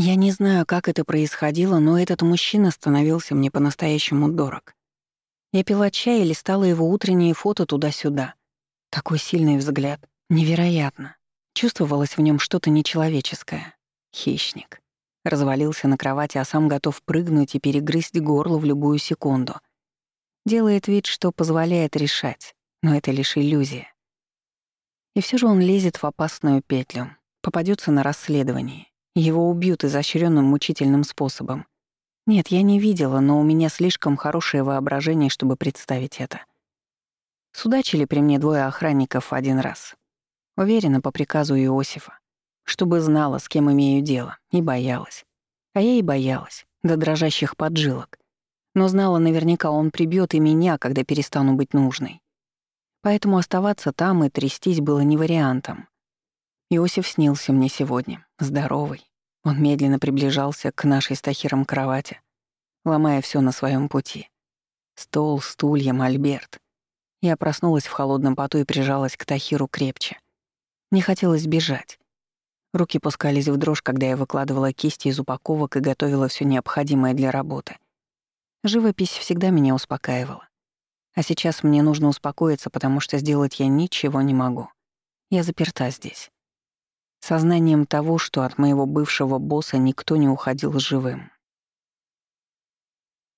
Я не знаю, как это происходило, но этот мужчина становился мне по-настоящему дорог. Я пила чай и листала его утренние фото туда-сюда. Такой сильный взгляд. Невероятно. Чувствовалось в нем что-то нечеловеческое. Хищник. Развалился на кровати, а сам готов прыгнуть и перегрызть горло в любую секунду. Делает вид, что позволяет решать, но это лишь иллюзия. И все же он лезет в опасную петлю, попадется на расследование. Его убьют изощренным мучительным способом. Нет, я не видела, но у меня слишком хорошее воображение, чтобы представить это. Судачили при мне двое охранников один раз. Уверена, по приказу Иосифа. Чтобы знала, с кем имею дело, и боялась. А я и боялась, до дрожащих поджилок. Но знала наверняка, он прибьет и меня, когда перестану быть нужной. Поэтому оставаться там и трястись было не вариантом. Иосиф снился мне сегодня, здоровый. Он медленно приближался к нашей с Тахиром кровати, ломая все на своем пути. Стол, стулья, мольберт. Я проснулась в холодном поту и прижалась к Тахиру крепче. Не хотелось бежать. Руки пускались в дрожь, когда я выкладывала кисти из упаковок и готовила все необходимое для работы. Живопись всегда меня успокаивала. А сейчас мне нужно успокоиться, потому что сделать я ничего не могу. Я заперта здесь. Сознанием того, что от моего бывшего босса никто не уходил живым.